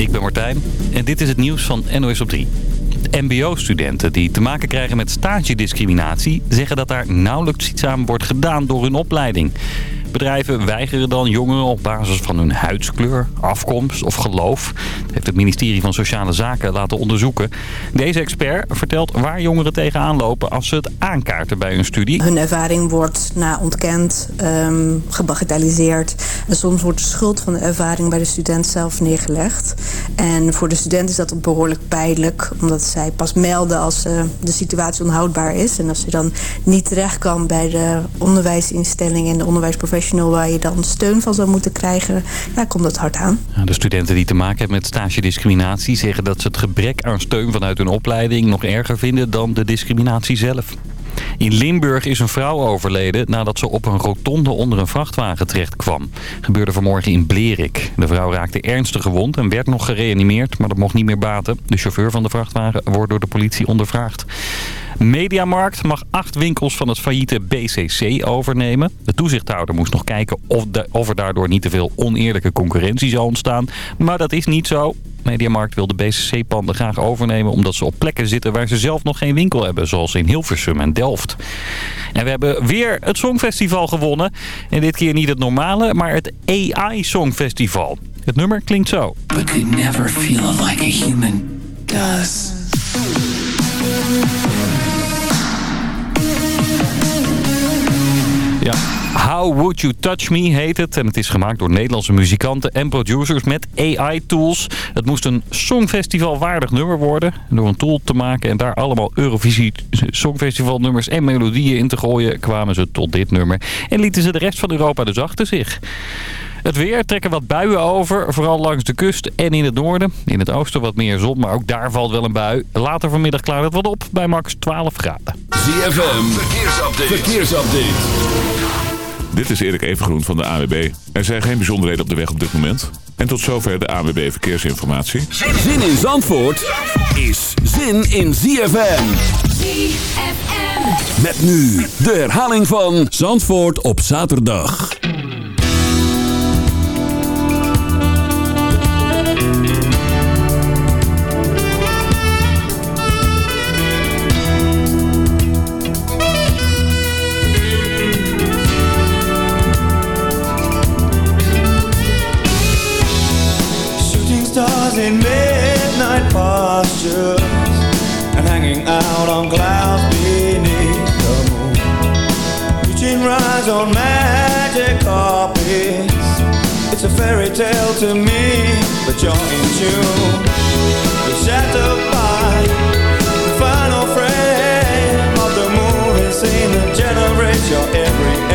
ik ben Martijn en dit is het nieuws van NOS op 3. MBO-studenten die te maken krijgen met stagediscriminatie... zeggen dat daar nauwelijks iets aan wordt gedaan door hun opleiding. Bedrijven weigeren dan jongeren op basis van hun huidskleur, afkomst of geloof. Dat heeft het ministerie van Sociale Zaken laten onderzoeken. Deze expert vertelt waar jongeren tegenaan lopen als ze het aankaarten bij hun studie. Hun ervaring wordt na ontkend, um, gebagatelliseerd. En soms wordt de schuld van de ervaring bij de student zelf neergelegd. En voor de student is dat behoorlijk pijnlijk. Omdat zij pas melden als uh, de situatie onhoudbaar is. En als ze dan niet terecht kan bij de onderwijsinstelling en de onderwijsprofessional waar je dan steun van zou moeten krijgen, ja, komt dat hard aan. De studenten die te maken hebben met stagediscriminatie zeggen dat ze het gebrek aan steun vanuit hun opleiding nog erger vinden dan de discriminatie zelf. In Limburg is een vrouw overleden nadat ze op een rotonde onder een vrachtwagen terecht kwam. Gebeurde vanmorgen in Blerik. De vrouw raakte ernstig gewond en werd nog gereanimeerd, maar dat mocht niet meer baten. De chauffeur van de vrachtwagen wordt door de politie ondervraagd. Mediamarkt mag acht winkels van het failliete BCC overnemen. De toezichthouder moest nog kijken of, of er daardoor niet te veel oneerlijke concurrentie zou ontstaan. Maar dat is niet zo. Mediamarkt wil de BCC-panden graag overnemen omdat ze op plekken zitten waar ze zelf nog geen winkel hebben. Zoals in Hilversum en Delft. En we hebben weer het Songfestival gewonnen. En dit keer niet het normale, maar het AI Songfestival. Het nummer klinkt zo. But could never feel like a human does. How Would You Touch Me heet het. En het is gemaakt door Nederlandse muzikanten en producers met AI-tools. Het moest een Songfestival waardig nummer worden. Door een tool te maken en daar allemaal Eurovisie Songfestival nummers en melodieën in te gooien... kwamen ze tot dit nummer. En lieten ze de rest van Europa dus achter zich. Het weer trekken wat buien over, vooral langs de kust en in het noorden. In het oosten wat meer zon, maar ook daar valt wel een bui. Later vanmiddag klaart het wat op bij max 12 graden. ZFM, verkeersupdate. verkeersupdate. Dit is Erik Evengroen van de AWB. Er zijn geen bijzonderheden op de weg op dit moment. En tot zover de AWB Verkeersinformatie. Zin in Zandvoort is zin in ZFM. ZFM. Met nu de herhaling van Zandvoort op zaterdag. In midnight postures and hanging out on clouds beneath the moon. Reaching rise on magic carpets. It's a fairy tale to me, but you're in tune. You're shattered by the final frame of the movie scene that generates your every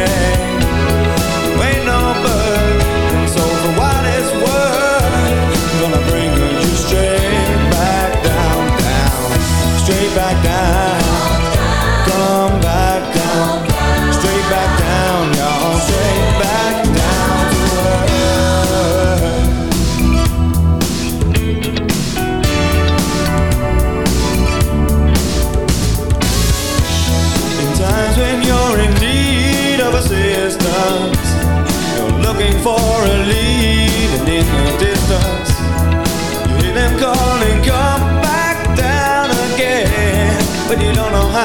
you don't know how,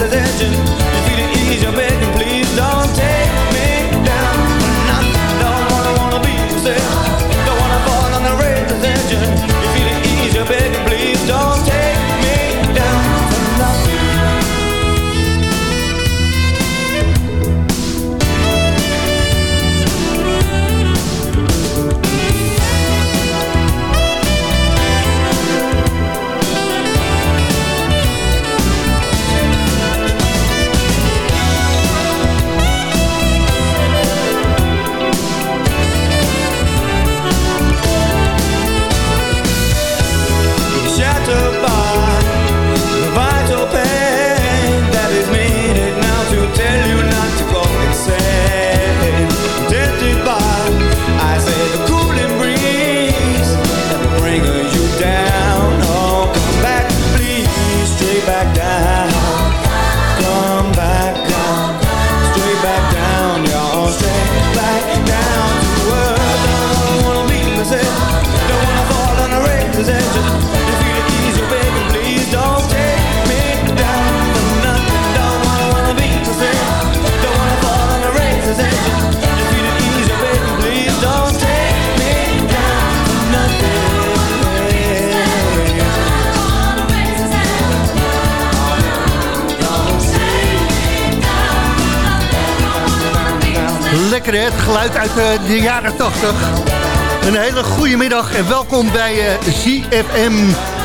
the razor's edge And you feel it ease, you're begging lekker hè, het geluid uit de, de jaren 80. Een hele goede middag en welkom bij uh, ZFM.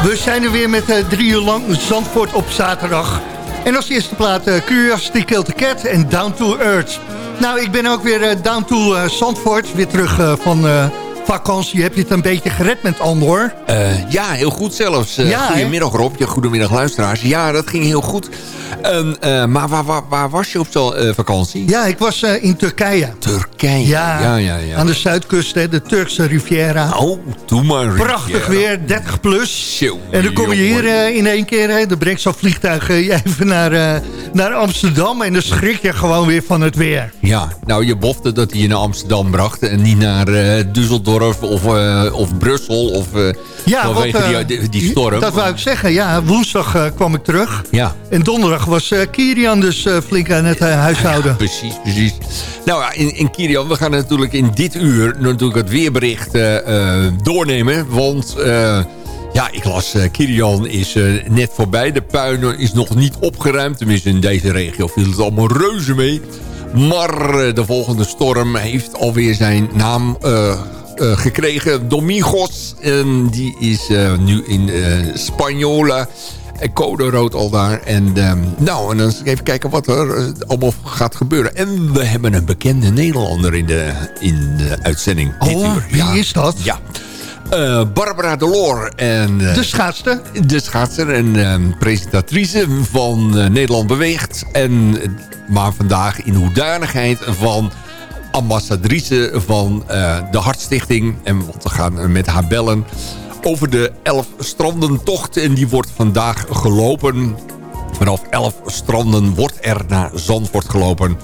We zijn er weer met uh, drie uur lang Zandvoort op zaterdag. En als eerste plaat Curiosity Killed the Cat en Down to Earth. Nou, ik ben ook weer down to Zandvoort, weer terug van vakantie. Heb je het een beetje gered met Andor? Uh, ja, heel goed zelfs. Ja, goedemiddag Rob, goedemiddag luisteraars. Ja, dat ging heel goed. Uh, maar waar, waar, waar, was je op zo'n vakantie? Ja, ik was in Turkije. Turkije, ja, ja, ja, ja. Aan de zuidkust, hè, de Turkse Riviera. Oh, doe maar. Prachtig weer, 30 plus. en dan kom je hier in één keer, hè, dan brengt zo'n vliegtuig even naar, naar Amsterdam. En dan schrik je gewoon weer van het weer. Ja, nou je bofte dat hij je naar Amsterdam bracht en niet naar Düsseldorf of, of Brussel of ja, vanwege wat, die, die, storm. Dat wou ik zeggen, ja. Woensdag kwam ik terug. Ja. En donderdag was Kirian dus flink aan het huishouden. Ja, precies, precies. Nou ja, in, in Kirian, we gaan natuurlijk in dit uur natuurlijk het weerbericht doornemen. Want... Ja, ik las, uh, Kirian is net voorbij. De puin is nog niet opgeruimd. Tenminste, in deze regio viel het allemaal reuze mee. Maar de volgende storm heeft alweer zijn naam gekregen. Domingos, en die is nu in Spaniola. Code rood al daar. En um, nou, en dan even kijken wat er allemaal gaat gebeuren. En we hebben een bekende Nederlander in de, in de uitzending. Oh, wie ja. is dat? Ja. Uh, Barbara Delor. En, uh, de schaatster. De schaatster en uh, presentatrice van Nederland Beweegt. En, maar vandaag in hoedanigheid van ambassadrice van de Hartstichting. En we gaan met haar bellen over de 11 strandentocht. En die wordt vandaag gelopen. Vanaf 11 stranden wordt er naar Zandvoort gelopen.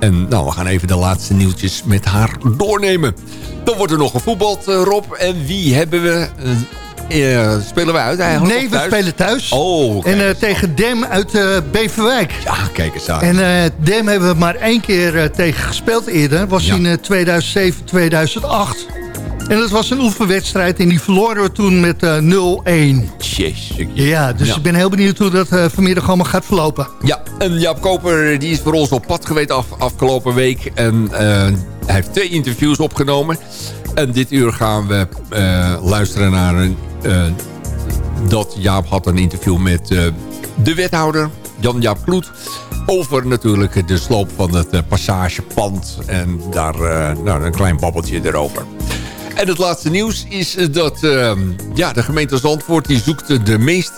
En nou, we gaan even de laatste nieuwtjes met haar doornemen. Dan wordt er nog gevoetbald, uh, Rob. En wie hebben we? Uh, uh, spelen we uit eigenlijk? Nee, we spelen thuis. Oh, En uh, tegen Dem uit uh, Beverwijk. Ja, kijk eens aan. En Dem hebben we maar één keer tegen gespeeld eerder. was ja. in 2007, 2008. En dat was een oefenwedstrijd en die verloren we toen met 0-1. Ja, dus ja. ik ben heel benieuwd hoe dat vanmiddag allemaal gaat verlopen. Ja, en Jaap Koper die is voor ons op pad geweest af, afgelopen week. En hij heeft twee interviews opgenomen. En dit uur gaan we luisteren naar een uh, dat Jaap had een interview met uh, de wethouder, Jan-Jaap Kloet... over natuurlijk de sloop van het uh, passagepand. En daar nou, een klein babbeltje erover. En het laatste nieuws is dat ehm, ja, de gemeente Zandvoort... die zoekt de meest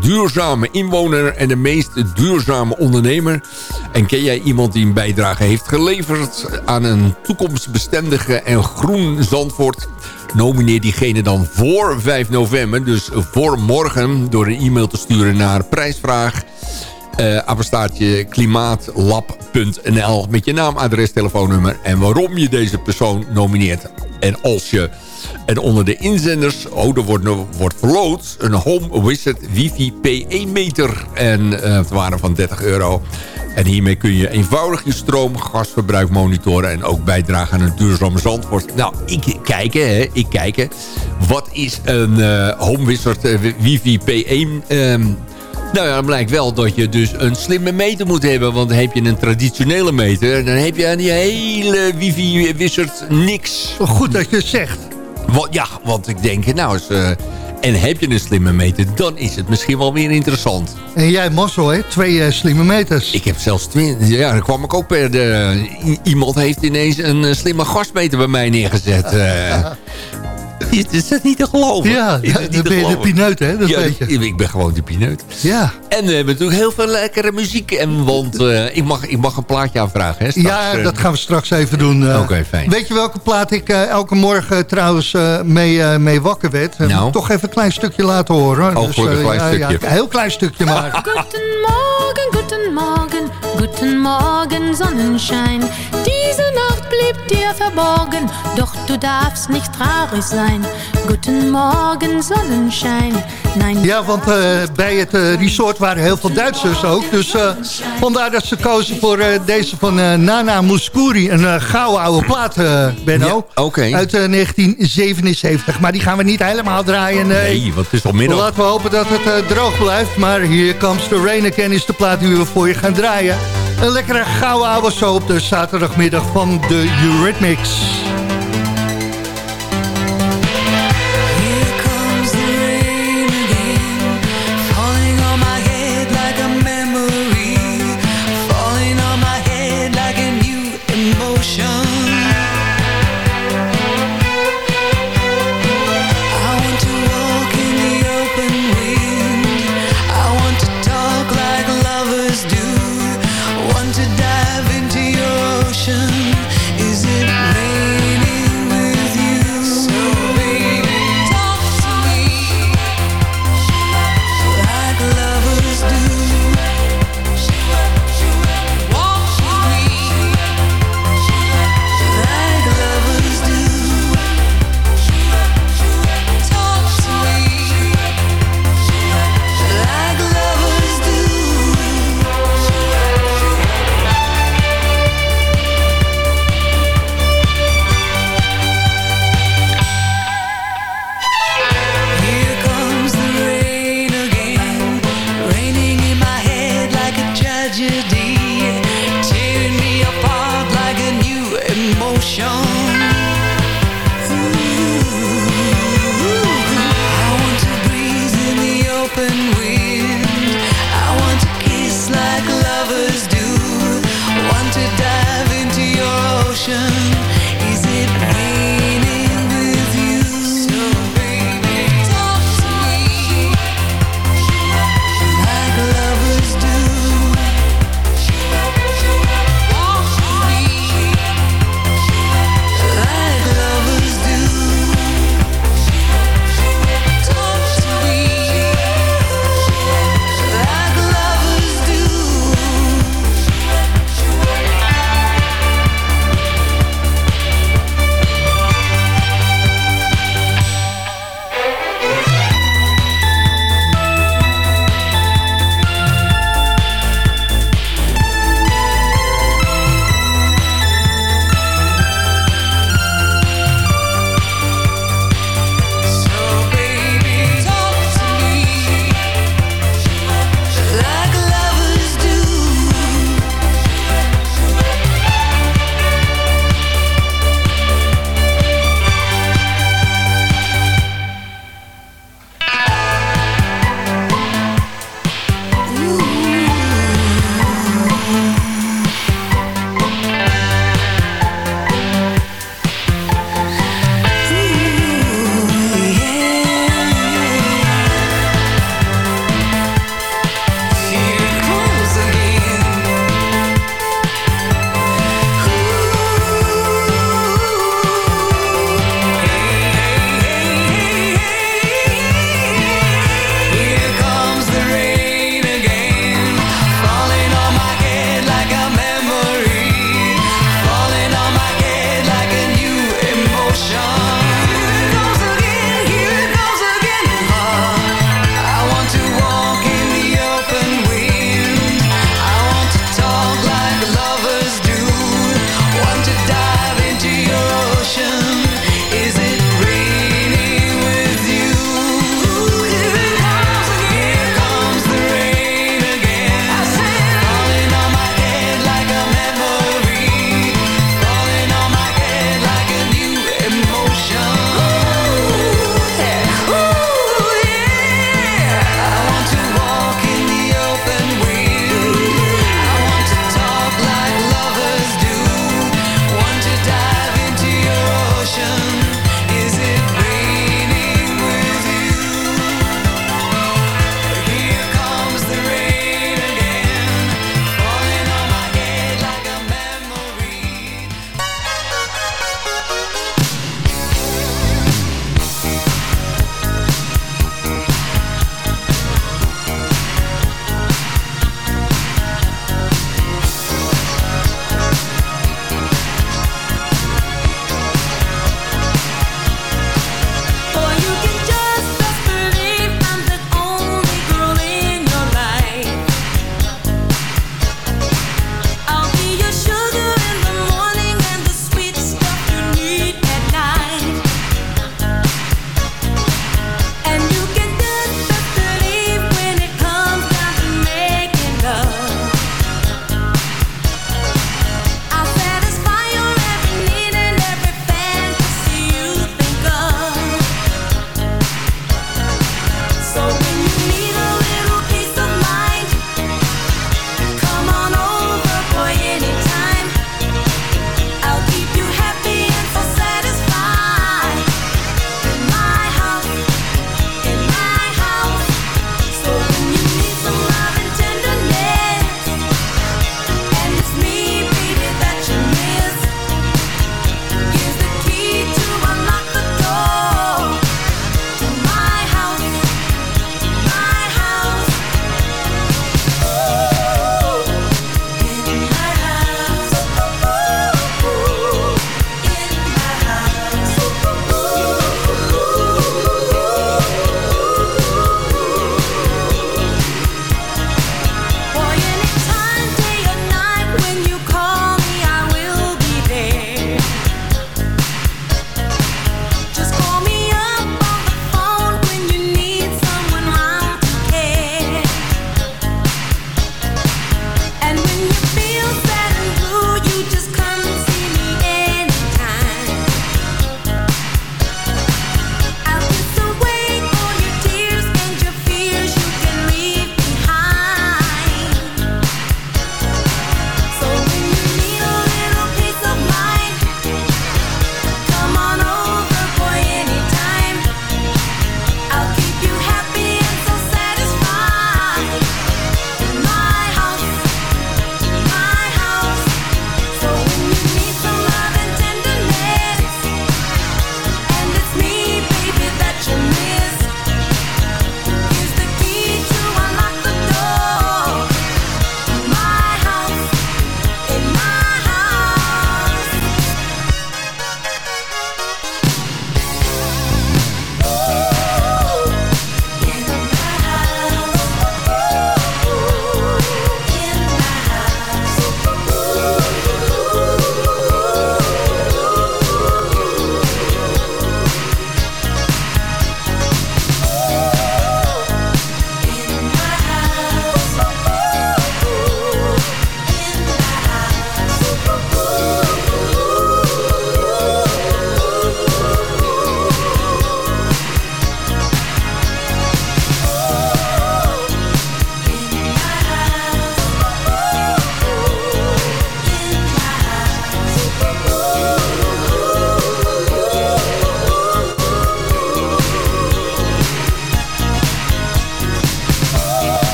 duurzame inwoner en de meest duurzame ondernemer. En ken jij iemand die een bijdrage heeft geleverd... aan een toekomstbestendige en groen Zandvoort... Nomineer diegene dan voor 5 november. Dus voor morgen door een e-mail te sturen naar prijsvraag... Uh, apenstaartje klimaatlab.nl met je naam, adres, telefoonnummer en waarom je deze persoon nomineert. En als je en onder de inzenders, oh, er wordt, wordt verloot een Home Wizard Wifi P1 meter en uh, het waren van 30 euro. En hiermee kun je eenvoudig je stroom, gasverbruik monitoren... en ook bijdragen aan een duurzame zandvoort. Nou, ik kijk, hè, ik kijk. Wat is een uh, Home Wizard uh, Wifi P1... Nou ja, dan blijkt wel dat je dus een slimme meter moet hebben. Want heb je een traditionele meter... dan heb je aan die hele wifi-wizard niks. Goed dat je het zegt. Wat, ja, want ik denk, nou, is, uh, en heb je een slimme meter, dan is het misschien wel weer interessant. En jij mazzel, hè? Twee uh, slimme meters. Ik heb zelfs twee. Ja, dan kwam ik ook per de... Iemand heeft ineens een uh, slimme gasmeter bij mij neergezet. Is dat niet te geloven? Ja, ja dan ben je de pineut, hè? Dat ja, weet je. Ik ben gewoon de pineut. Ja. En we hebben natuurlijk heel veel lekkere muziek. En, want uh, ik, mag, ik mag een plaatje aanvragen, hè? Straks. Ja, dat gaan we straks even doen. Uh, Oké, okay, fijn. Weet je welke plaat ik uh, elke morgen trouwens mee, mee wakker werd? Nou? Toch even een klein stukje laten horen. Oh, dus, een klein ja, stukje. Ja, een heel klein stukje maar. Goedemorgen, goedemorgen, goedemorgen Sonnenschein. Diese Nacht blieb dir verborgen, doch du darfst nicht traurig sein. Guten Morgen Sonnenschein. Nein, ja, want uh, bij het uh, resort waren heel veel Duitsers ook. Dus uh, vandaar dat ze kozen voor deze van Nana Mouskouri. Een gouden oude plaat, Benno. Ja, okay. Uit 1977. Maar die gaan we niet helemaal draaien. nee, wat is al middag. Laten we hopen dat het droog blijft. Maar hier comes the rain again is de plaat die we voor je gaan draaien. Een lekkere gouden ouwe zo op de zaterdagmiddag van de Eurythmics.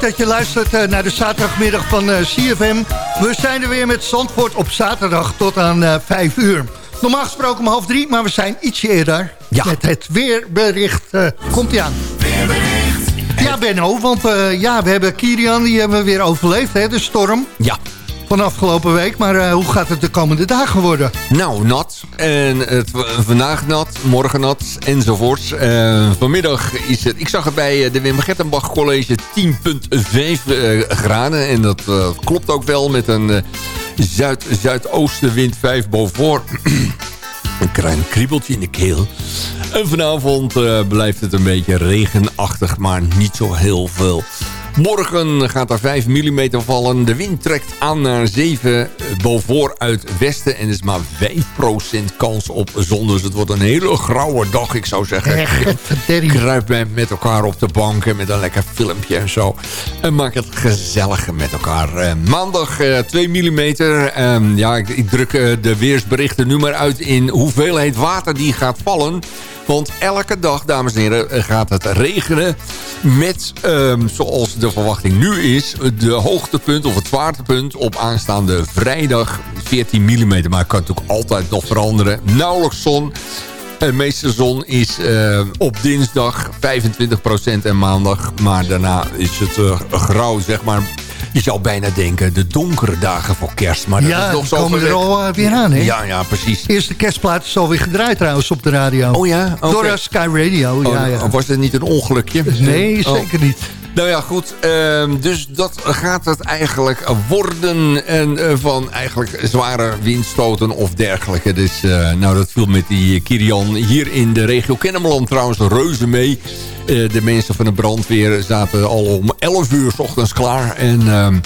Leuk dat je luistert eh, naar de zaterdagmiddag van eh, CFM. We zijn er weer met Zandvoort op zaterdag tot aan uh, 5 uur. Normaal gesproken om half drie, maar we zijn ietsje eerder. Ja. Met het weerbericht. Uh, komt ie aan. Weerbericht. Ja, Benno, want uh, ja, we hebben Kirian, die hebben we weer overleefd, hè, de storm. Ja. Van afgelopen week, maar uh, hoe gaat het de komende dagen worden? Nou, nat. En het, vandaag nat, morgen nat, enzovoorts. Uh, vanmiddag is het... Ik zag het bij de Wim Gettenbach College 10,5 graden. En dat klopt ook wel met een zuid-zuidoostenwind 5 boven. een klein kriebeltje in de keel. En vanavond blijft het een beetje regenachtig, maar niet zo heel veel. Morgen gaat er 5 mm vallen. De wind trekt aan naar 7 boven uit westen. En er is maar 5% kans op zon. Dus het wordt een hele grauwe dag, ik zou zeggen. Echt, Kruip met elkaar op de bank en met een lekker filmpje en zo. En maak het gezellig met elkaar. Uh, maandag uh, 2 mm. Uh, ja, ik, druk de weersberichten nu maar uit in hoeveelheid water die gaat vallen. Want elke dag, dames en heren, gaat het regenen met, um, zoals de verwachting nu is... de hoogtepunt of het zwaartepunt op aanstaande vrijdag 14 mm. Maar het kan natuurlijk altijd nog veranderen. Nauwelijks zon. De meeste zon is uh, op dinsdag 25% en maandag. Maar daarna is het uh, grauw, zeg maar. Je zou bijna denken, de donkere dagen voor kerst. Maar dat ja, is nog zo komen er al uh, weer aan, hè? Ja, ja, precies. Eerste kerstplaat is alweer gedraaid trouwens op de radio. Oh ja? Okay. Door Sky Radio, oh, ja, ja. Was het niet een ongelukje? Nee, zeker oh. niet. Nou ja, goed. Uh, dus dat gaat het eigenlijk worden. En uh, van eigenlijk zware windstoten of dergelijke. Dus uh, nou, dat viel met die Kirian hier in de regio Kennemerland trouwens reuze mee. de mensen van de brandweer zaten al om 11 uur s ochtends klaar. En ehm,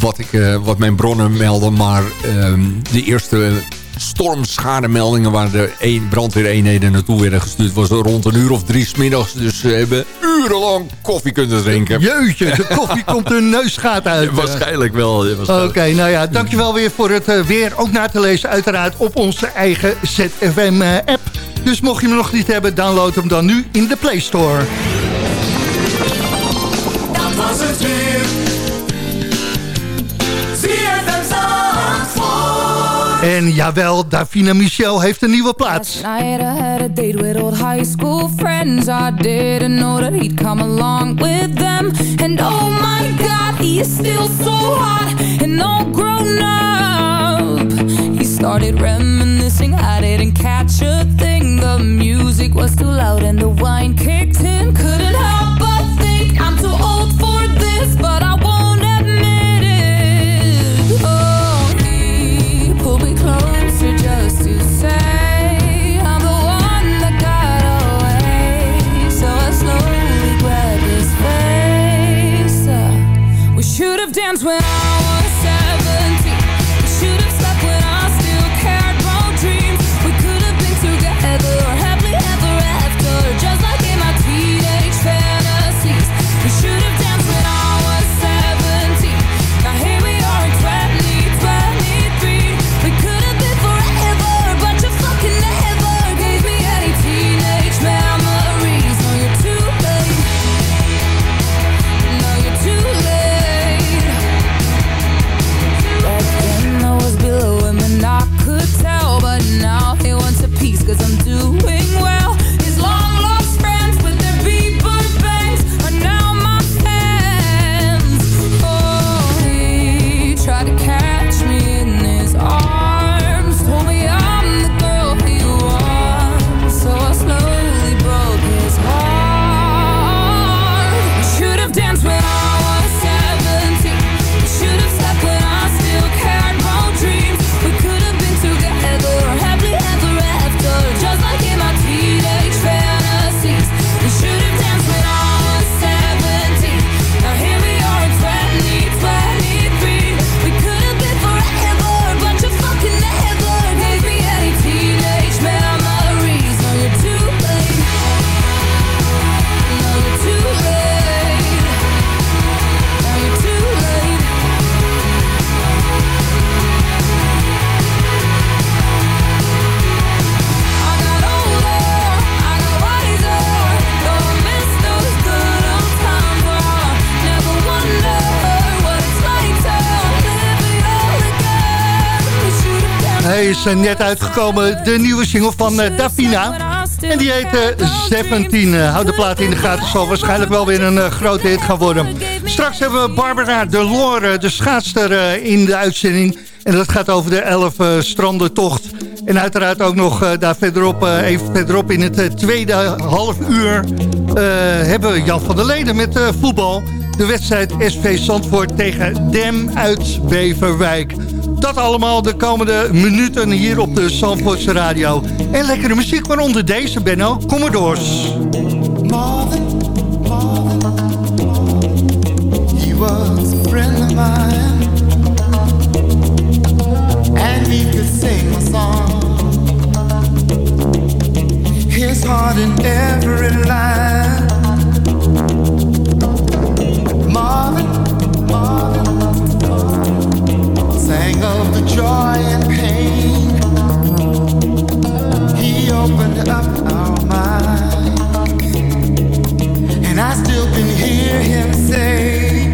wat, ik, wat mijn bronnen melden, maar ehm, de eerste stormschademeldingen waar de een, brandweereenheden naartoe werden gestuurd... was rond een uur of drie smiddags. Dus ze hebben urenlang koffie kunnen drinken. Jeetje, de koffie komt hun neusgaat uit. Ja, waarschijnlijk wel. Oké, okay, nou ja, dankjewel weer voor het uh, weer. Ook na te lezen uiteraard op onze eigen ZFM-app. Uh, dus mocht je hem nog niet hebben, download hem dan nu in de Play Store. Dat was het weer. En jawel, Davina Michel heeft een nieuwe plaats. Last night I had a date with old high school friends. I didn't know that he'd come along with them. And oh my god, he is still so hot and all grown up. He started reminiscing, I didn't catch a thing. The music was too loud and the wine kicked in. Couldn't help when I is eh, net uitgekomen, de nieuwe single van eh, Davina. En die heet eh, 17. Eh, houd de plaat in de gaten, zal waarschijnlijk wel weer een grote hit gaan worden. Straks hebben we Barbara de Lore, de schaatster, in de uitzending. En dat gaat over de 11 eh, strandentocht. En uiteraard ook nog daar verderop, even verderop in het tweede half uur... hebben we Jan van der Leden met voetbal. De wedstrijd SV Zandvoort tegen Dem uit Beverwijk. Dat allemaal de komende minuten hier op de Zandvoortse radio. En lekkere muziek, waaronder deze, Benno. Commodores. He was a friend of mine, and he could sing a song. His heart in every line. Marvin, Marvin, sang of the joy and pain. He opened up our minds. And I still can hear him say,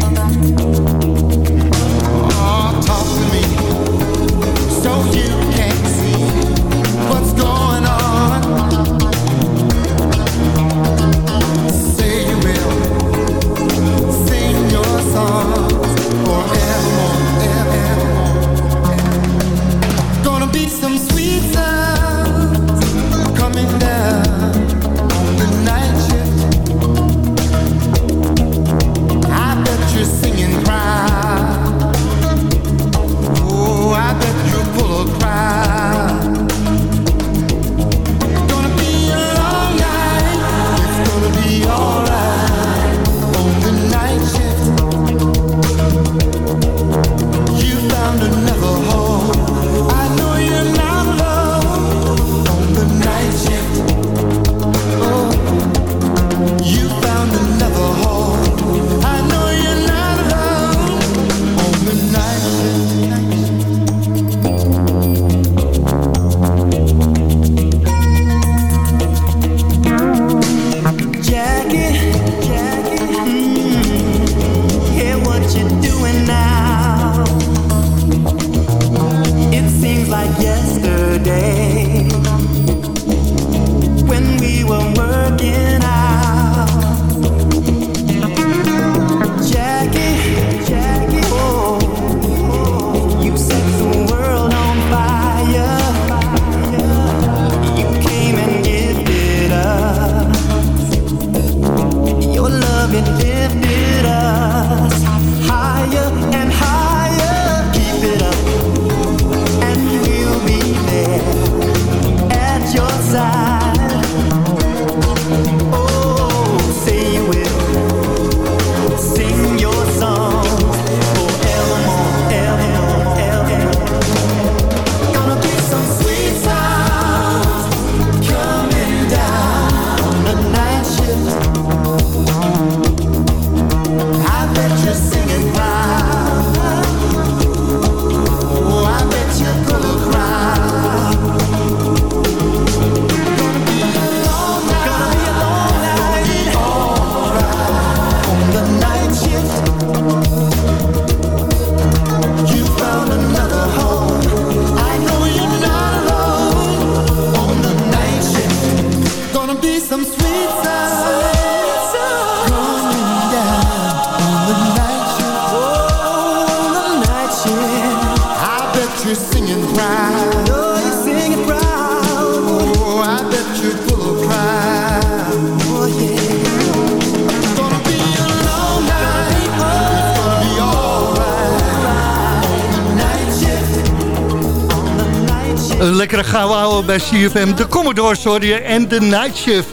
Een lekkere gouden ouwe bij CFM. De Commodores hoor je en de Night Shift.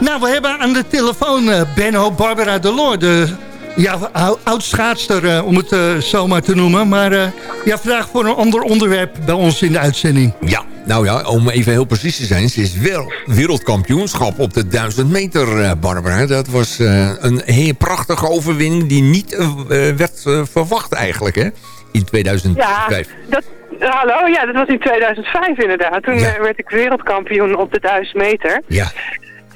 Nou, we hebben aan de telefoon eh, Benno Barbara Delors. De ja, ou- oud-schaatster, eh, om het eh, zo maar te noemen. Maar eh, ja, vandaag voor een ander onderwerp bij ons in de uitzending. Ja, nou ja, om even heel precies te zijn. Ze is wel wereldkampioenschap op de 1000 meter, eh, Barbara. Dat was eh, een heel prachtige overwinning die niet werd verwacht eigenlijk, hè? In 2005. Ja, dat, hallo, ja, dat was in 2005 inderdaad. Toen Ja. eh, werd ik wereldkampioen op de 1000 meter. Ja.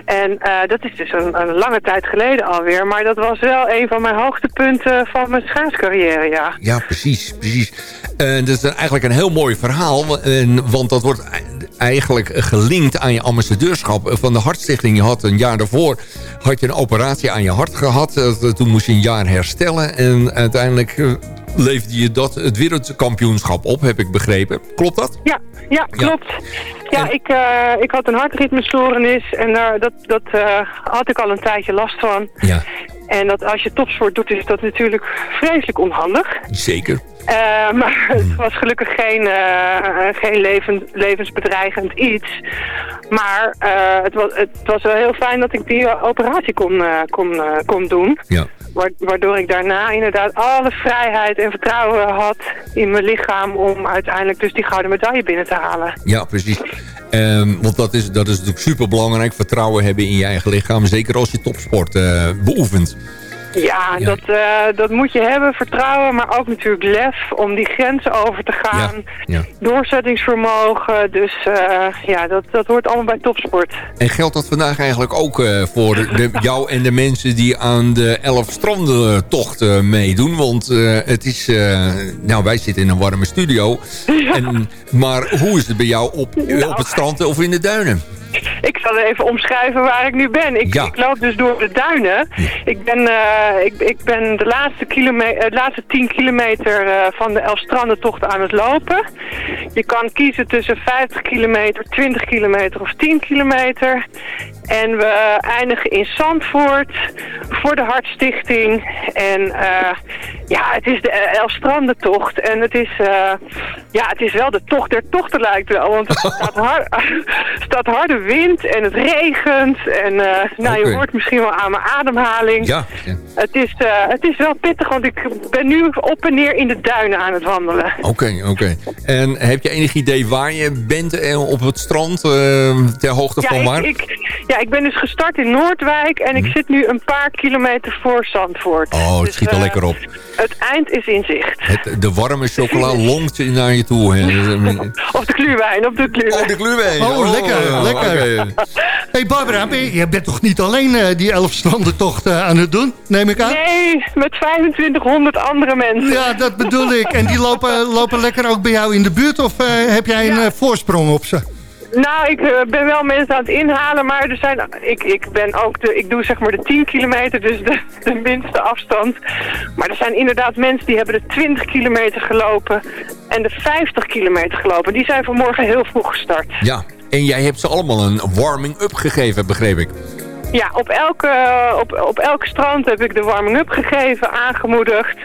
En eh, dat is dus een, een lange tijd geleden alweer. Maar dat was wel een van mijn hoogtepunten van mijn schaatscarrière, ja. Ja, precies, precies. En dat is eigenlijk een heel mooi verhaal. En, want dat wordt eigenlijk gelinkt aan je ambassadeurschap van de Hartstichting. Je had een jaar daarvoor had je een operatie aan je hart gehad. Eh, Toen moest je een jaar herstellen. En uiteindelijk eh, leefde je dat het wereldkampioenschap op, heb ik begrepen. Klopt dat? Ja, ja klopt. Ja, ik, eh, ik had een hartritmestoornis en daar dat, dat eh, had ik al een tijdje last van. Ja. En dat als je topsport doet, is dat natuurlijk vreselijk onhandig. Zeker. Eh, maar het was gelukkig geen, geen leven, levensbedreigend iets. Maar het, was, het was wel heel fijn dat ik die operatie kon, kon, kon doen. Ja. Wa- Waardoor ik daarna inderdaad alle vrijheid en vertrouwen had in mijn lichaam om uiteindelijk dus die gouden medaille binnen te halen. Ja, precies. Ehm, want dat is, dat is natuurlijk super belangrijk. Vertrouwen hebben in je eigen lichaam. Zeker als je topsport eh, beoefent. Ja, Dat, eh, dat moet je hebben, vertrouwen, maar ook natuurlijk lef om die grenzen over te gaan. Ja. Doorzettingsvermogen, dus eh, ja, dat, dat hoort allemaal bij topsport. En geldt dat vandaag eigenlijk ook eh, voor de, jou en de mensen die aan de elf strandentocht eh, meedoen? Want het is... nou, wij zitten in een warme studio. En, maar hoe is het bij jou op, op het strand of in de duinen? Ik zal even omschrijven waar ik nu ben. Ik, Ja. ik loop dus door de duinen. Ik ben, eh, ik, ik ben de laatste, eh, de laatste 10 kilometer eh, van de Elfstrandentocht aan het lopen. Je kan kiezen tussen 50 kilometer, 20 kilometer of 10 kilometer. En we eindigen in Zandvoort voor de Hartstichting. En eh, ja, het is de Elfstrandentocht. En het is, eh, ja, het is wel de tocht der tochten lijkt wel. Want er staat, har staat harde wind en het regent. En eh, nou, je hoort misschien wel aan mijn ademhaling. Ja. Het, is, eh, het is wel pittig, want ik ben nu op en neer in de duinen aan het wandelen. Oké, oké. En heb je enig idee waar je bent eh, op het strand? eh, ter hoogte Ja van waar? ik, ik, ja, ik ben dus gestart in Noordwijk en ik zit nu een paar kilometer voor Zandvoort. Mhm. Oh, het Dus, schiet al lekker op. Het eind is in zicht. Het, de warme chocola longt naar je toe. hè. Of de kluurwijn, op de kluurwijn. Oh, de kluurwijn. Oh, lekker, lekker. Hey Barbara, ben je, je bent toch niet alleen eh, die elfstrandentocht eh, aan het doen, neem ik aan? Nee, met 2500 andere mensen. Ja, dat bedoel ik. En die lopen, lopen lekker ook bij jou in de buurt of eh, heb jij een eh, voorsprong op ze? Nou, ik ben wel mensen aan het inhalen, maar er zijn, ik, ik ben ook de, ik doe zeg maar de 10 kilometer, dus de, de minste afstand. Maar er zijn inderdaad mensen die hebben de 20 kilometer gelopen en de 50 kilometer gelopen. Die zijn vanmorgen heel vroeg gestart. Ja, en jij hebt ze allemaal een warming-up gegeven, begreep ik. Ja, op elke, op, op elke strand heb ik de warming-up gegeven, aangemoedigd.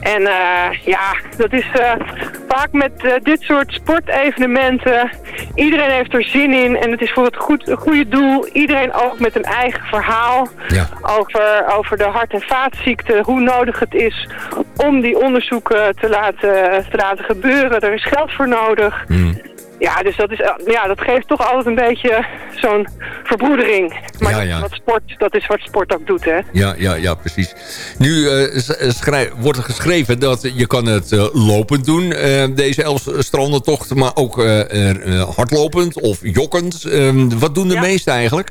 En eh, ja, dat is eh, vaak met eh, dit soort sportevenementen. Iedereen heeft er zin in en het is voor het goed, goede doel. Iedereen ook met een eigen verhaal Ja. over, over de hart- en vaatziekten. Hoe nodig het is om die onderzoeken te laten, te laten gebeuren. Er is geld voor nodig. Hmm. Ja, dus dat, is, eh, ja, dat geeft toch altijd een beetje zo'n verbroedering. Maar Ja, dat, ja. Sport, dat is wat sport ook doet, hè? Ja, ja, ja, precies. Nu eh, schrij- wordt er geschreven dat je kan het eh, lopend doen, eh, deze elfstrandentocht, maar ook eh, eh, hardlopend of jokkend. Ehm, wat doen de Ja. meesten eigenlijk?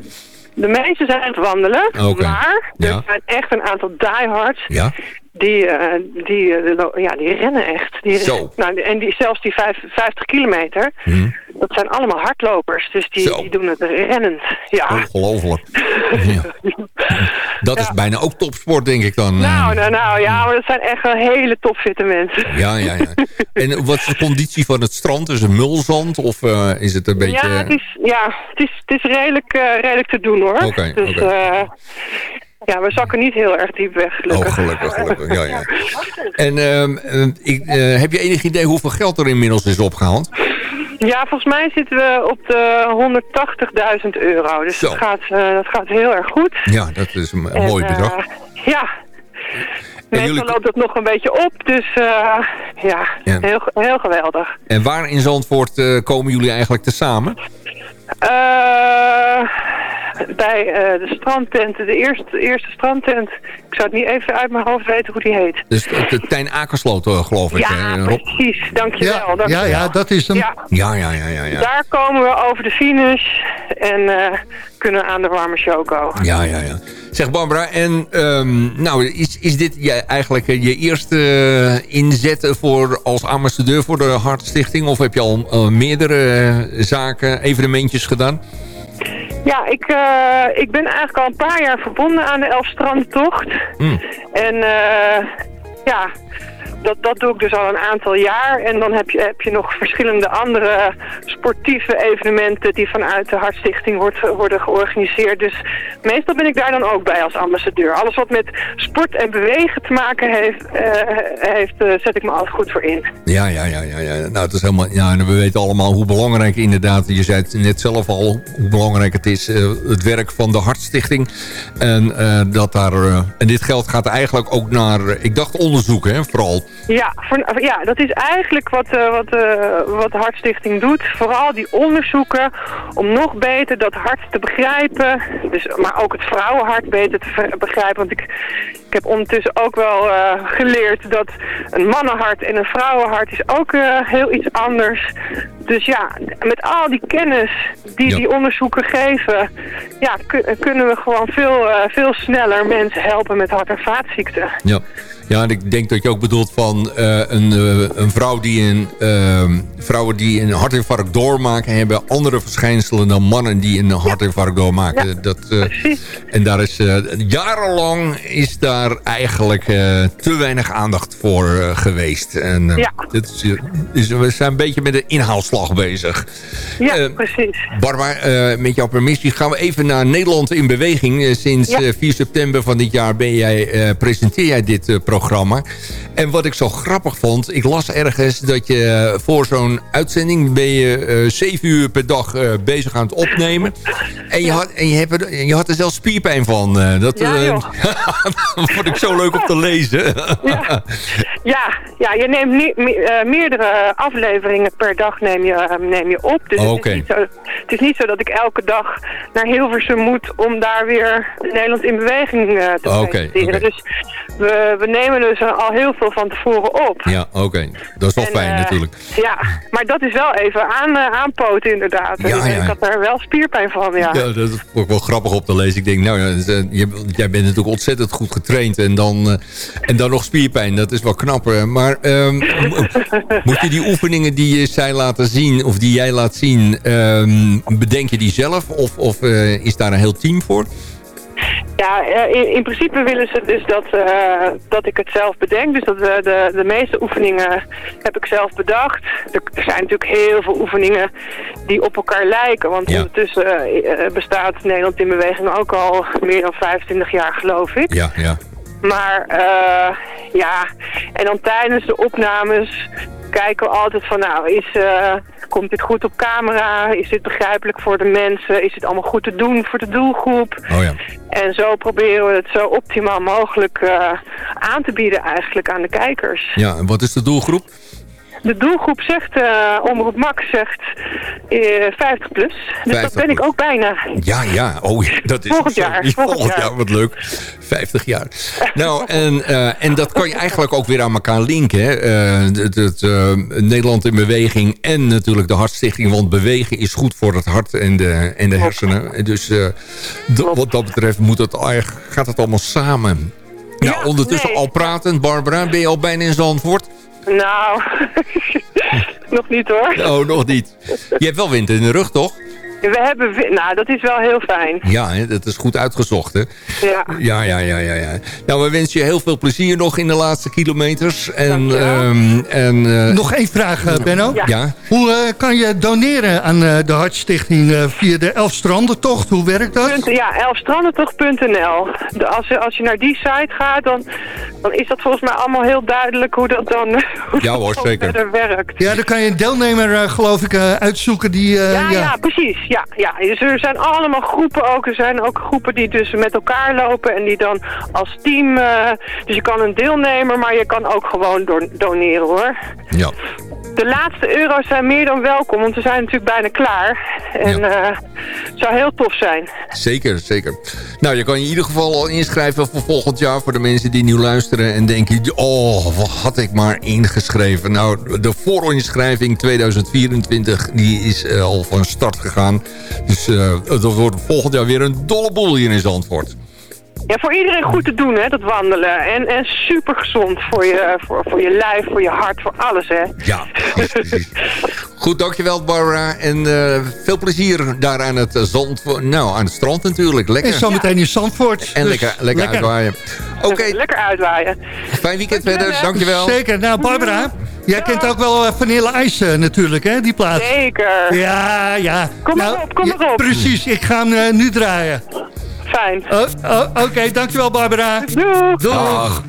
De meeste zijn het wandelen, maar er Ja. zijn echt een aantal diehards Ja. Die, eh, die, eh, ja, die rennen echt. Die, Zo. Nou, en die, zelfs die vijf- 50 kilometer, Hm. dat zijn allemaal hardlopers. Dus die, die doen het rennend. Ja. Ongelooflijk. ja. Dat is bijna ook topsport, denk ik dan. Nou, Eh, nou, nou, ja, maar dat zijn echt wel hele topfitte mensen. Ja, ja, ja. En wat is de conditie van het strand? Is het mulzand of is het een beetje... Ja, het is, ja, het is, het is redelijk, redelijk te doen hoor. Oké, dus oké. Eh, ja, we zakken niet heel erg diep weg, gelukkig. Oh, gelukkig, gelukkig. Ja, ja. En ehm, eh, ik, eh, heb je enig idee hoeveel geld er inmiddels is opgehaald? Ja, volgens mij zitten we op de 180.000 euro. Dus Zo. dat gaat, eh, dat gaat heel erg goed. Ja, dat is een, En, mooi eh, bedrag. ja. Meestal jullie- loopt het nog een beetje op, dus eh, ja, Ja. Heel, heel geweldig. En waar in Zandvoort eh, komen jullie eigenlijk te samen? Eh, bij eh, de strandtent, de eerste, de eerste strandtent. Ik zou het niet even uit mijn hoofd weten hoe die heet. Dus de, de Tijn Akersloot, eh, geloof ik. Ja, Rob. precies. Dankjewel. Ja, dankjewel. ja, ja, dat is hem. Ja, Ja, ja, ja, ja. ja. daar komen we over de finish en eh, kunnen aan de warme choco. Ja, ja, ja. Zeg Barbara, en ehm, nou, is, is dit je, eigenlijk je eerste inzet voor, als ambassadeur voor de Hartstichting? Of heb je al meerdere zaken, evenementjes gedaan? Ja, ik, eh, ik ben eigenlijk al een paar jaar verbonden aan de Elfstrandtocht. Hmm. En eh, ja, dat, dat doe ik dus al een aantal jaar. En dan heb je, heb je nog verschillende andere sportieve evenementen die vanuit de Hartstichting wordt, worden georganiseerd. Dus meestal ben ik daar dan ook bij als ambassadeur. Alles wat met sport en bewegen te maken heeft, eh, heeft eh, zet ik me altijd goed voor in. Ja, ja, ja, ja, ja. Nou, het is helemaal, ja, en we weten allemaal hoe belangrijk inderdaad, je zei het net zelf al, hoe belangrijk het is, eh, het werk van de Hartstichting. En dat daar, en dit geld gaat eigenlijk ook naar, ik dacht onderzoek, hè, vooral. Ja, voor, ja, dat is eigenlijk wat, eh, wat, eh, wat de Hartstichting doet. Vooral die onderzoeken om nog beter dat hart te begrijpen. Dus, maar ook het vrouwenhart beter te begrijpen. Want ik, ik heb ondertussen ook wel eh, geleerd dat een mannenhart en een vrouwenhart is ook heel iets anders. Dus ja, met al die kennis die Ja. die onderzoeken geven, ja, ku- kunnen we gewoon veel, veel sneller mensen helpen met hart- en vaatziekten. Ja. Ja, en ik denk dat je ook bedoelt van eh, een, eh, een vrouw die een, ehm, vrouwen die een hartinfarct doormaken... hebben andere verschijnselen dan mannen die een hartinfarct doormaken. Ja, Dat, eh, en daar is jarenlang is daar eigenlijk te weinig aandacht voor geweest. En Ja. dit is, is- we zijn een beetje met de inhaalslag bezig. Ja, precies. Barbara, met jouw permissie gaan we even naar Nederland in beweging. Sinds Ja. eh, 4 september van dit jaar ben jij, presenteer jij dit eh, programma. En wat ik zo grappig vond, ik las ergens dat je eh, voor zo'n uitzending ben je eh, zeven uur per dag eh, bezig aan het opnemen. En je had, en je, hebt er, je had er zelfs spierpijn van. eh, dat Ja, joh. dat vond ik zo leuk om te lezen. Ja, ja, ja je neemt me- meerdere afleveringen per dag neem je, neem je op. Dus het, is niet zo, het is niet zo dat ik elke dag naar Hilversum moet om daar weer Nederland in beweging te presenteren. oké. Dus we, we nemen dus al heel veel van tevoren op. Ja, oké. Dat is wel En, fijn eh, natuurlijk. Ja, maar dat is wel even aan, eh, aanpoten inderdaad. Ja, En ja. Ik had daar wel spierpijn van, ja. Ja, dat is ook wel grappig op te lezen. Ik denk, nou dus, jij bent natuurlijk ontzettend goed getraind. En dan, eh, en dan nog spierpijn, dat is wel knapper. Maar ehm, mo- moet je die oefeningen die je zij laten zien, of die jij laat zien, ehm, bedenk je die zelf? Of, of is daar een heel team voor? Ja, eh, in, in principe willen ze dus dat, eh, dat ik het zelf bedenk. Dus dat de, de, de meeste oefeningen heb ik zelf bedacht. Er, zijn natuurlijk heel veel oefeningen die op elkaar lijken. Want Ja. ondertussen eh, bestaat Nederland in Beweging ook al meer dan 25 jaar, geloof ik. Ja, ja. Maar eh, ja, en dan tijdens de opnames kijken we altijd van nou, is, eh, komt dit goed op camera? Is dit begrijpelijk voor de mensen? Is dit allemaal goed te doen voor de doelgroep? Oh ja. En zo proberen we het zo optimaal mogelijk eh, aan te bieden eigenlijk aan de kijkers. Ja, en wat is de doelgroep? De doelgroep zegt, eh Omroep Max zegt eh 50 plus. Dus 50 dat ben ik ook bijna. Ja, ja, oh, dat is Volgend jaar, Ja, volgend Volgend jaar. jaar, wat leuk. 50 jaar. Nou, en, eh, en dat kan je eigenlijk ook weer aan elkaar linken. Hè? Eh, eh, Nederland in beweging en natuurlijk de Hartstichting. Want bewegen is goed voor het hart en de, en de hersenen. Dus eh, wat dat betreft moet het, gaat het allemaal samen. Ja, Ja, ondertussen nee. al pratend. Barbara, ben je al bijna in Zandvoort? Nou, nog niet hoor. Oh, nog niet. Je hebt wel wind in de rug, toch? We hebben, nou dat is wel heel fijn. Ja, hè, dat is goed uitgezocht, hè? Ja. Ja, ja, ja, ja, ja. Nou, we wensen je heel veel plezier nog in de laatste kilometers. En, ehm, en, eh, Nog één vraag, eh, Benno. Ja. ja. Hoe eh, kan je doneren aan eh, de Hartstichting eh, via de Elfstrandentocht? Hoe werkt dat? Punt- Ja, elfstrandentocht.nl. De- Als je, als je naar die site gaat, dan, dan is dat volgens mij allemaal heel duidelijk hoe dat dan, hoe Ja dat hoor, dan zeker. verder werkt. Ja, dan kan je een deelnemer, eh, geloof ik, eh, uitzoeken die... eh, Ja, ja, precies. Ja, ja. Dus er zijn allemaal groepen ook. Er zijn ook groepen die dus met elkaar lopen en die dan als team... eh, dus je kan een deelnemer, maar je kan ook gewoon do- doneren hoor. ja. De laatste euro's zijn meer dan welkom, want we zijn natuurlijk bijna klaar. En Ja. eh, Zou heel tof zijn. Zeker, zeker. Nou, je kan je in ieder geval al inschrijven voor volgend jaar... voor de mensen die nu luisteren en denken... oh, wat had ik maar ingeschreven. Nou, de voorinschrijving 2024 die is eh, al van start gegaan. Dus eh, dat wordt volgend jaar weer een dolle boel hier in Zandvoort. Ja, voor iedereen goed te doen, hè, dat wandelen. En, en super gezond voor je, voor, voor je lijf, voor je hart, voor alles, hè. Ja, precies. Goed, dankjewel Barbara. En eh, veel plezier daar aan het, zand, nou, aan het strand natuurlijk. Lekker. En zometeen in Zandvoort. En dus lekker, lekker, uitwaaien. Oké. Lekker uitwaaien. Fijn weekend verder, dankjewel. Zeker. Nou, Barbara, jij kent ook wel uh, Vanille IJs uh, natuurlijk, hè, die plaats. Zeker. Ja, ja. Kom nou, maar op, kom ja, maar op. Precies, ik ga hem uh, nu draaien. Fijn. Oh, oh, Oké, okay, dankjewel Barbara. Doeg. Doeg.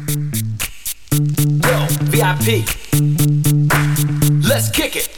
Yo, VIP. Let's kick it.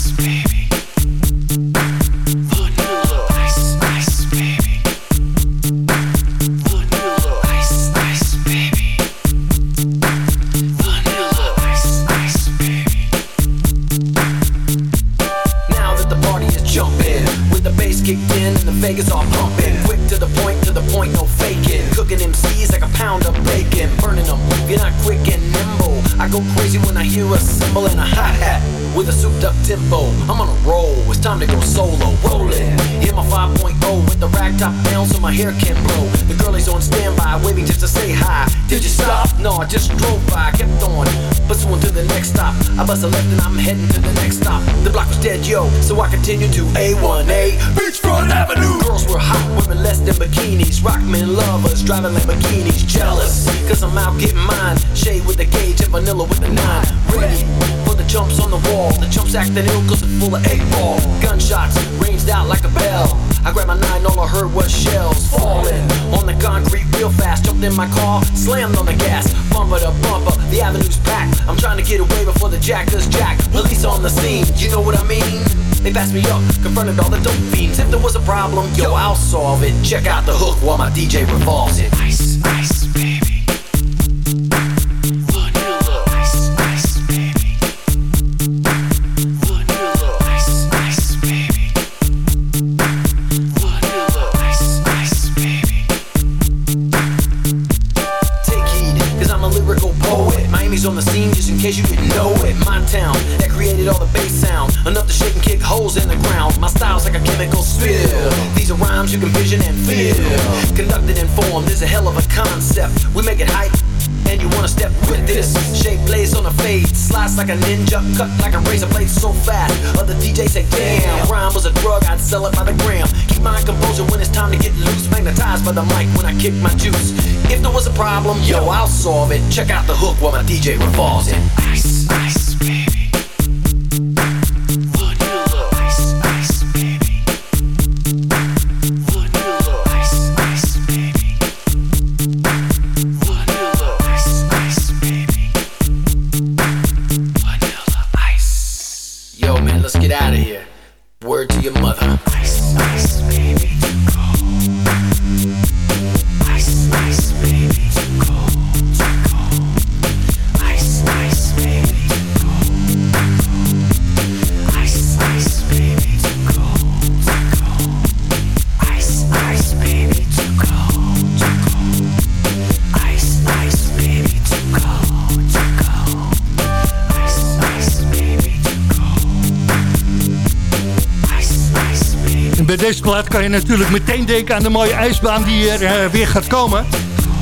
in and the Vegas all pumping, to the point, no faking. Cooking MCs like a pound of bacon, burning them. You're not quick and nimble, I go crazy when I hear a cymbal and a hi hat with a souped up tempo. I'm on a roll, it's time to go solo. Rolling, hit my 5.0 with the rag top down so my hair can blow. The girlie's on standby, waving just to say hi. Did you stop? No, I just drove by, kept on, pursuing to the next stop. I bust a left and I'm heading to the next stop. The block was dead, yo, so I continued to A1A Beachfront Avenue. Girls were hot, women less than bikinis. Rockmen lovers, driving Lamborghinis. Jealous, cause I'm out getting mine. Shade with the gauge and vanilla with the nine. Ready for the jumps on the wall. The chumps acting ill cause it's full of eight ball. Gunshots ranged out like a bell. I grabbed my nine, all I heard was shells falling on the concrete real in my car, slammed on the gas, bumper to bumper. The avenue's packed. I'm trying to get away before the jackers jack. Police on the scene, you know what I mean? They passed me up, confronted all the dope fiends. If there was a problem, yo, I'll solve it. Check out the hook while my DJ revolves it. Ice, a ninja Cut like a razor blade so fast. Other DJs say damn Rhyme was a drug I'd sell it by the gram. Keep my composure when it's time to get loose. Magnetized by the mic when I kick my juice. If there was a problem Yo, I'll solve it. Check out the hook while my DJ revolves it. Ice, ice, deze plaat kan je natuurlijk meteen denken aan de mooie ijsbaan die er uh, weer gaat komen.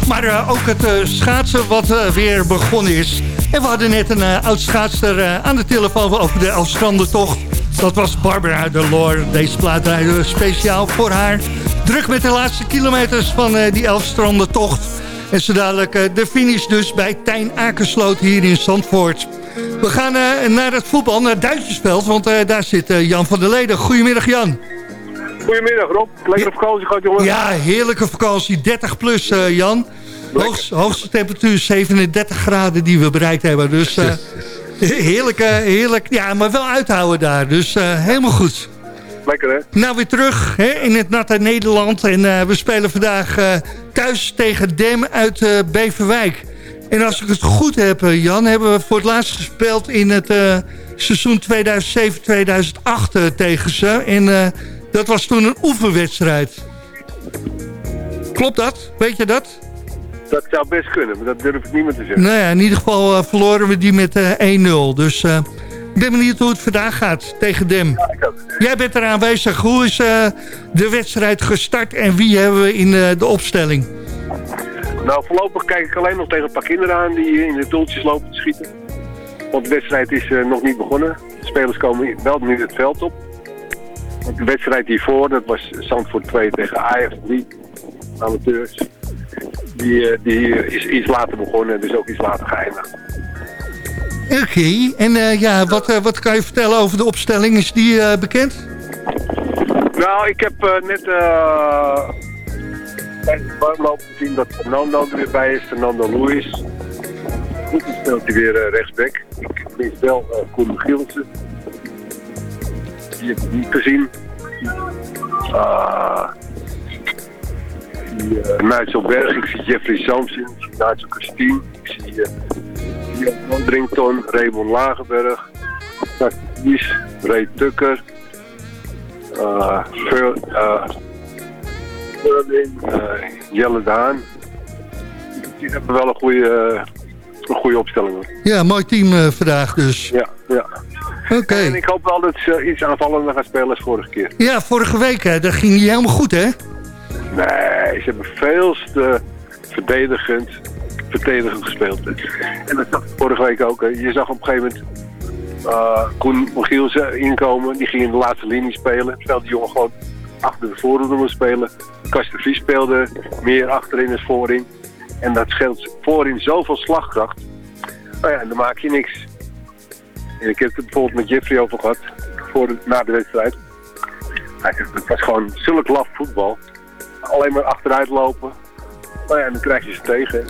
Maar uh, ook het uh, schaatsen wat weer begonnen is. En we hadden net een oud schaatster aan de telefoon over de Elfstrandentocht. Dat was Barbara de Loor. Deze plaat rijden speciaal voor haar. Druk met de laatste kilometers van eh, die Elfstrandentocht. En zo dadelijk eh, de finish dus bij Tijn Akersloot hier in Zandvoort. We gaan eh, naar het voetbal, naar Duitsersveld, want eh, daar zit eh, Jan van der Leden. Goedemiddag Jan. Goedemiddag Rob. Lekkere vakantie gehad jongen. Ja, heerlijke vakantie. 30 plus eh, Jan. Hoogst, hoogste temperatuur 37 graden die we bereikt hebben. Dus eh, heerlijk, eh, heerlijk. Ja, maar wel uithouden daar. Dus helemaal goed. Lekker hè? Nou, weer terug hè, in het natte Nederland. En we spelen vandaag thuis tegen Dem uit Beverwijk. En als ik het goed heb, Jan, hebben we voor het laatst gespeeld in het seizoen 2007-2008 eh, tegen ze. En dat was toen een oefenwedstrijd. Klopt dat? Weet je dat? Dat zou best kunnen, maar dat durf ik niet meer te zeggen. Nou ja, in ieder geval eh, verloren we die met eh 1-0. Dus eh, ik ben benieuwd hoe het vandaag gaat tegen Dem. Jij bent er aanwezig. Hoe is de wedstrijd gestart en wie hebben we in de opstelling? Nou, voorlopig kijk ik alleen nog tegen een paar kinderen aan die in de doeltjes lopen te schieten. Want de wedstrijd is nog niet begonnen. De spelers komen wel nu het veld op. De wedstrijd hiervoor, dat was Zandvoort 2 tegen Ajax 3, amateurs. Die, eh, die is iets later begonnen, dus ook iets later geëindigd. Oké, en eh, ja, wat, eh, wat kan je vertellen over de opstelling? Is die bekend? Nou, ik heb net bij de warmloop gezien dat Fernando er weer bij is, Fernando Luis. Goed, speelt hij weer rechtsback. Ik mis wel Koen Gielsen. Die heb ik niet gezien. Ah, die, uh, Nigel Berg, ik zie Jeffrey Samson, ik zie Nigel Christine, ik zie uh, Raymond Lagenberg, Mies, Ray Tucker, uh, Ver, uh, uh, Jelle Daan. Die hebben wel een goede, een goede opstelling. Ja, mooi team vandaag dus. Ja, ja. Oké. En ik hoop wel dat ze iets aanvallender gaan spelen als vorige keer. Ja, vorige week, hè, dat ging niet helemaal goed, hè? Nee, ze hebben veel te verdedigend, verdedigend gespeeld. En dat zag ik vorige week ook. hè. Je zag op een gegeven moment uh, Koen Michielsen inkomen. Die ging in de laatste linie spelen. Terwijl die jongen gewoon achter de voorhoede moest spelen. Kasten Vries speelde meer achterin dan voorin. En dat scheelt voorin zoveel slagkracht. Nou ja, en dan maak je niks. En ik heb het bijvoorbeeld met Jeffrey over gehad. Voor de, na de wedstrijd. Hij zegt, het was gewoon zulk laf voetbal. Alleen maar achteruit lopen. Nou ja, en dan krijg je ze tegen.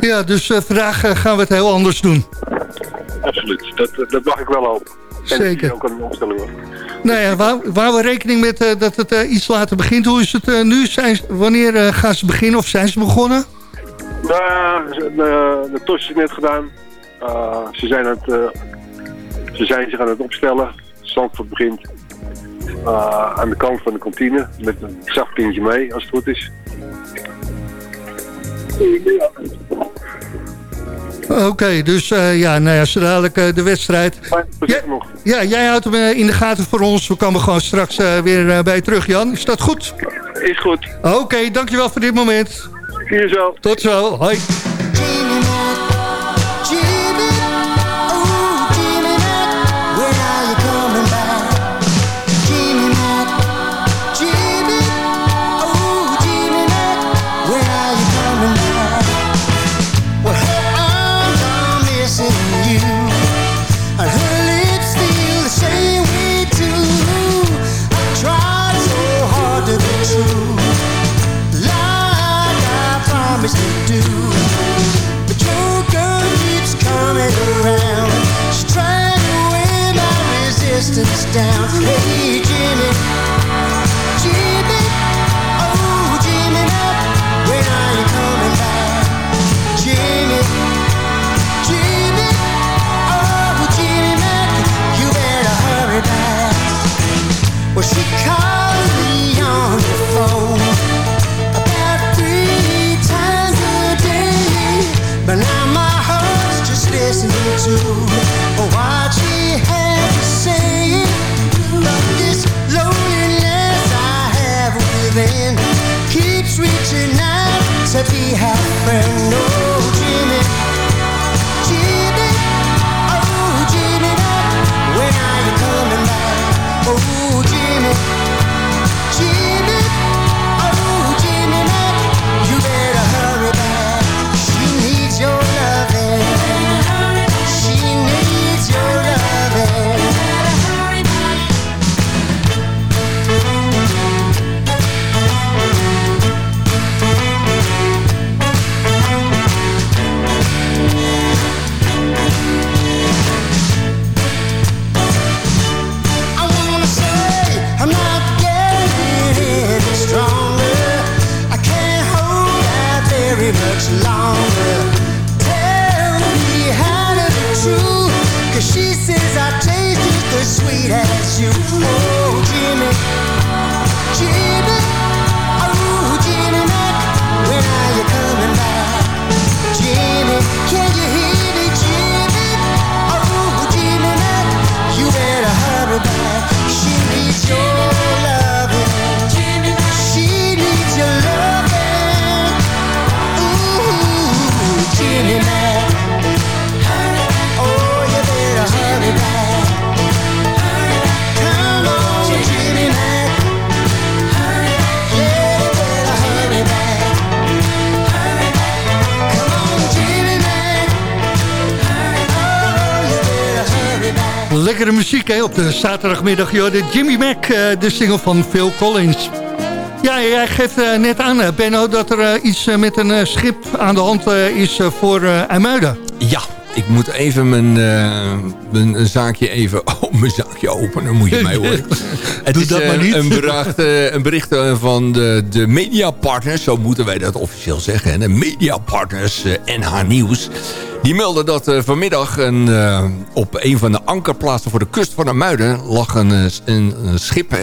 Ja, dus eh, vandaag eh, gaan we het heel anders doen. Absoluut. Dat, dat mag ik wel hopen. En Zeker. is ook een opstelling hoor. Nou ja, waar, waar we rekening met eh, dat het eh, iets later begint. Hoe is het eh, nu? Zijn, wanneer eh, gaan ze beginnen of zijn ze begonnen? Nou, de, de, de tos is net gedaan. Uh, ze, zijn het, uh, ze zijn zich aan het opstellen. Zandvoort begint uh, aan de kant van de kantine met een zacht pintje mee, als het goed is. Oké, dus eh, ja, nou ja, zo dadelijk eh, de wedstrijd. Ja, ja, jij houdt hem in de gaten voor ons. We komen gewoon straks weer bij terug, Jan. Is dat goed? Is goed. Oké, dankjewel voor dit moment. Zie je zo. Tot zo, hoi. Op de zaterdagmiddag. Joh, de Jimmy Mac, eh, de single van Phil Collins. Ja, jij geeft eh, net aan, eh, Benno, dat er iets met een schip aan de hand is voor IJmuiden. Ja, ik moet even mijn, eh, mijn zaakje even... Oh, mijn zaakje openen, moet je mij horen. Het Doe is dat maar niet. Een bericht, een bericht van de, de mediapartners, zo moeten wij dat officieel zeggen. hè, De mediapartners NH Nieuws. Die melden dat eh, vanmiddag een, eh, op een van de ankerplaatsen voor de kust van de Muiden lag een, eh, een, schip.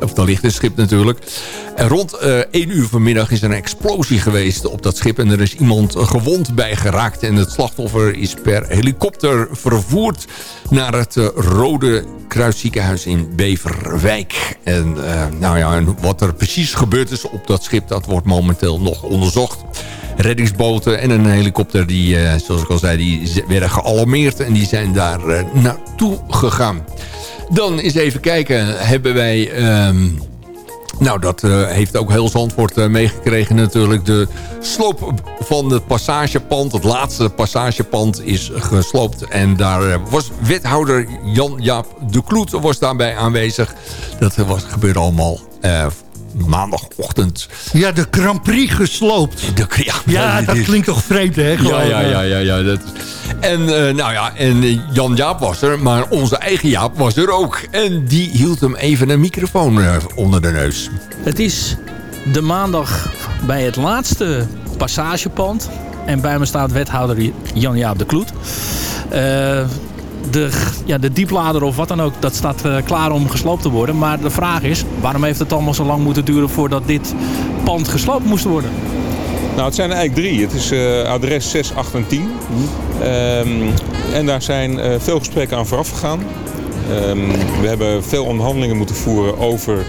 of daar ligt een schip natuurlijk. En rond eh 1 uur vanmiddag is er een explosie geweest op dat schip. En er is iemand gewond bij geraakt. En het slachtoffer is per helikopter vervoerd naar het Rode Kruisziekenhuis in Beverwijk. En nou ja, en wat er precies gebeurd is op dat schip, dat wordt momenteel nog onderzocht. Reddingsboten en een helikopter, die, eh, zoals ik al zei, die werden gealarmeerd. En die zijn daar eh, naartoe gegaan. Dan eens even kijken, hebben wij... ehm, nou, dat eh, heeft ook heel Zandvoort eh, meegekregen natuurlijk. De sloop van het passagepand, het laatste passagepand is gesloopt. En daar was wethouder Jan-Jaap de Kloet was daarbij aanwezig. Dat was, gebeurde allemaal maandagochtend. Ja, de Grand Prix gesloopt. De, ja, Ja, dat klinkt toch vreemd, hè? Ja, Gewoon, ja, ja, ja, ja. Dat, en eh, nou ja, en eh, Jan Jaap was er, maar onze eigen Jaap was er ook. En die hield hem even een microfoon eh, onder de neus. Het is de maandag bij het laatste passagepand. En bij me staat wethouder Jan-Jaap de Kloet. Eh, de, ja, de dieplader of wat dan ook, dat staat eh, klaar om gesloopt te worden. Maar de vraag is, waarom heeft het allemaal zo lang moeten duren voordat dit pand gesloopt moest worden? Nou, het zijn er eigenlijk drie. Het is eh, adres 6, 8 en 10. Ehm, en daar zijn eh, veel gesprekken aan vooraf gegaan. Ehm, we hebben veel onderhandelingen moeten voeren over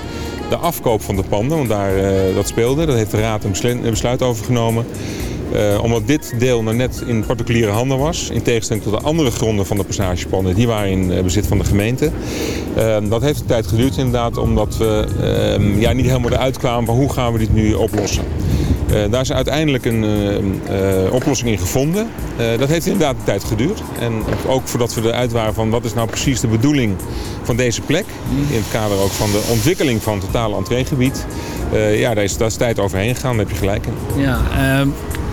de afkoop van de panden. Want daar, dat speelde. Daar heeft de Raad een besluit over genomen. Eh, omdat dit deel nou net in particuliere handen was. In tegenstelling tot de andere gronden van de passagepanden. Die waren in eh, bezit van de gemeente. Ehm, dat heeft een tijd geduurd inderdaad. Omdat we ehm, ja, niet helemaal eruit kwamen van hoe gaan we dit nu oplossen. Eh, daar is uiteindelijk een eh, eh, oplossing in gevonden. Dat heeft inderdaad een tijd geduurd. En ook voordat we eruit waren van wat is nou precies de bedoeling van deze plek. In het kader ook van de ontwikkeling van het totale entreegebied. Ja, daar is, daar is tijd overheen gegaan, daar heb je gelijk in. Ja, ehm,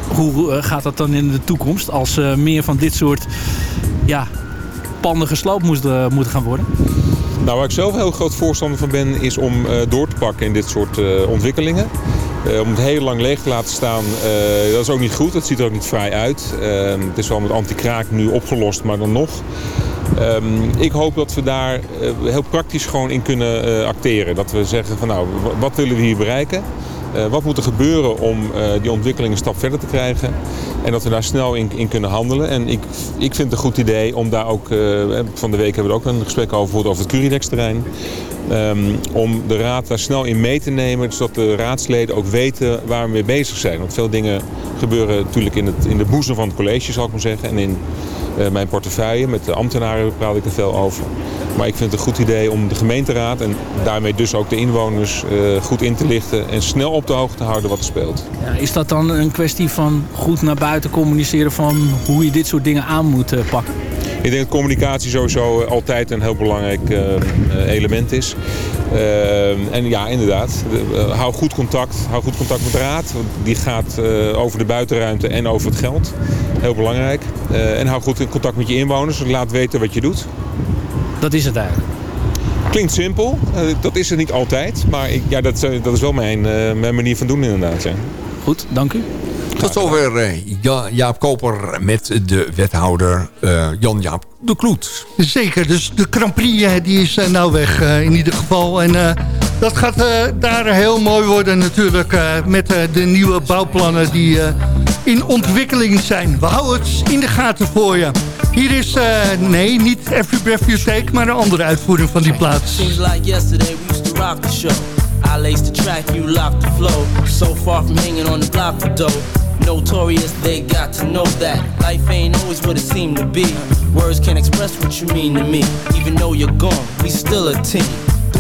hoe eh, gaat dat dan in de toekomst als eh, meer van dit soort ja, panden gesloopt moesten, moeten gaan worden? Nou, waar ik zelf heel groot voorstander van ben, is om eh, door te pakken in dit soort eh, ontwikkelingen. Eh, om het heel lang leeg te laten staan, eh, dat is ook niet goed. Dat ziet er ook niet vrij uit. Eh, het is wel met anti-kraak nu opgelost, maar dan nog. Ehm, ik hoop dat we daar eh, heel praktisch gewoon in kunnen eh, acteren. Dat we zeggen van nou, wat willen we hier bereiken? Eh, wat moet er gebeuren om eh, die ontwikkeling een stap verder te krijgen? En dat we daar snel in, in kunnen handelen. En ik, ik vind het een goed idee om daar ook... eh, van de week hebben we er ook een gesprek over gevoerd over het Curidex-terrein. Ehm, om de raad daar snel in mee te nemen, zodat de raadsleden ook weten waar we mee bezig zijn. Want veel dingen gebeuren natuurlijk in, het, in de boezem van het college, zal ik maar zeggen. En in mijn portefeuille, met de ambtenaren praat ik er veel over. Maar ik vind het een goed idee om de gemeenteraad en daarmee dus ook de inwoners eh, goed in te lichten en snel op de hoogte te houden wat er speelt. Ja, is dat dan een kwestie van goed naar buiten communiceren van hoe je dit soort dingen aan moet eh, pakken? Ik denk dat communicatie sowieso eh, altijd een heel belangrijk element is. Eh, en ja, inderdaad, de- hou goed contact. Hou goed contact met de raad. want Die gaat over de buitenruimte en over het geld. Heel belangrijk. En hou goed in contact met je inwoners. Laat weten wat je doet. Dat is het eigenlijk. Klinkt simpel. Eh, dat is het niet altijd. Maar ik, ja, dat, is- dat is wel mijn, eh, mijn manier van doen inderdaad. Ja. Goed, dank u. Tot zover eh, Ja- Jaap Koper met de wethouder eh, Jan-Jaap de Kloet. Zeker, dus de Grand Prix eh, die is eh, nou weg eh, in ieder geval. En eh, dat gaat eh, daar heel mooi worden natuurlijk eh, met eh, de nieuwe bouwplannen die eh, in ontwikkeling zijn. We houden het in de gaten voor je. Hier is, eh, nee, niet Every Breath You Take, maar een andere uitvoering van die plaats. Seems like yesterday we used to rock the show. I laced the track, you locked the flow. So far from hanging on the block for dough. Notorious, they got to know that life ain't always what it seemed to be. Words can't express what you mean to me. Even though you're gone, we still a team.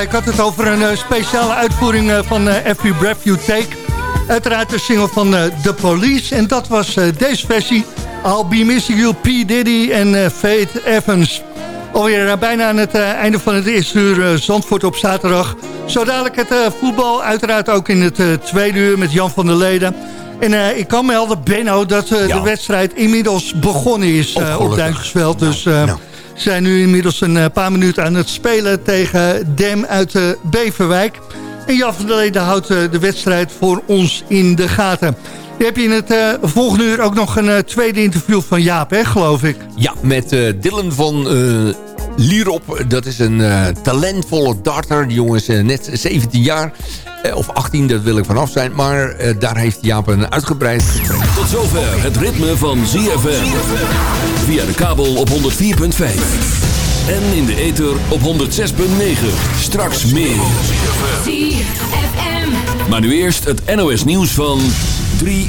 Ik had het over een eh, speciale uitvoering eh, van eh, Every Breath You Take. Uiteraard de single van The Police. En dat was deze versie. I'll Be Missing You, P. Diddy en Faith Evans. Alweer bijna aan het einde van het eerste uur Zandvoort op zaterdag. Zo dadelijk het voetbal. Uiteraard ook in het tweede uur met Jan van der Leden. En ik kan melden, Benno, dat ja. de wedstrijd inmiddels begonnen is op Duintjesveld. Dus nou. Zijn nu inmiddels een paar minuten aan het spelen tegen Dem uit Beverwijk. En Jan van der Leden houdt de wedstrijd voor ons in de gaten. Je hebt in het volgende uur ook nog een tweede interview van Jaap, hè, geloof ik. Ja, met uh, Dylan van Lierop. Dat is een talentvolle darter. Die jongen is net 17 jaar. of 18, dat wil ik vanaf zijn. Maar daar heeft Jaap een uitgebreid Tot zover het ritme van ZFM. Via de kabel op 104.5. En in de ether op 106.9. Straks meer. Maar nu eerst het NOS nieuws van 3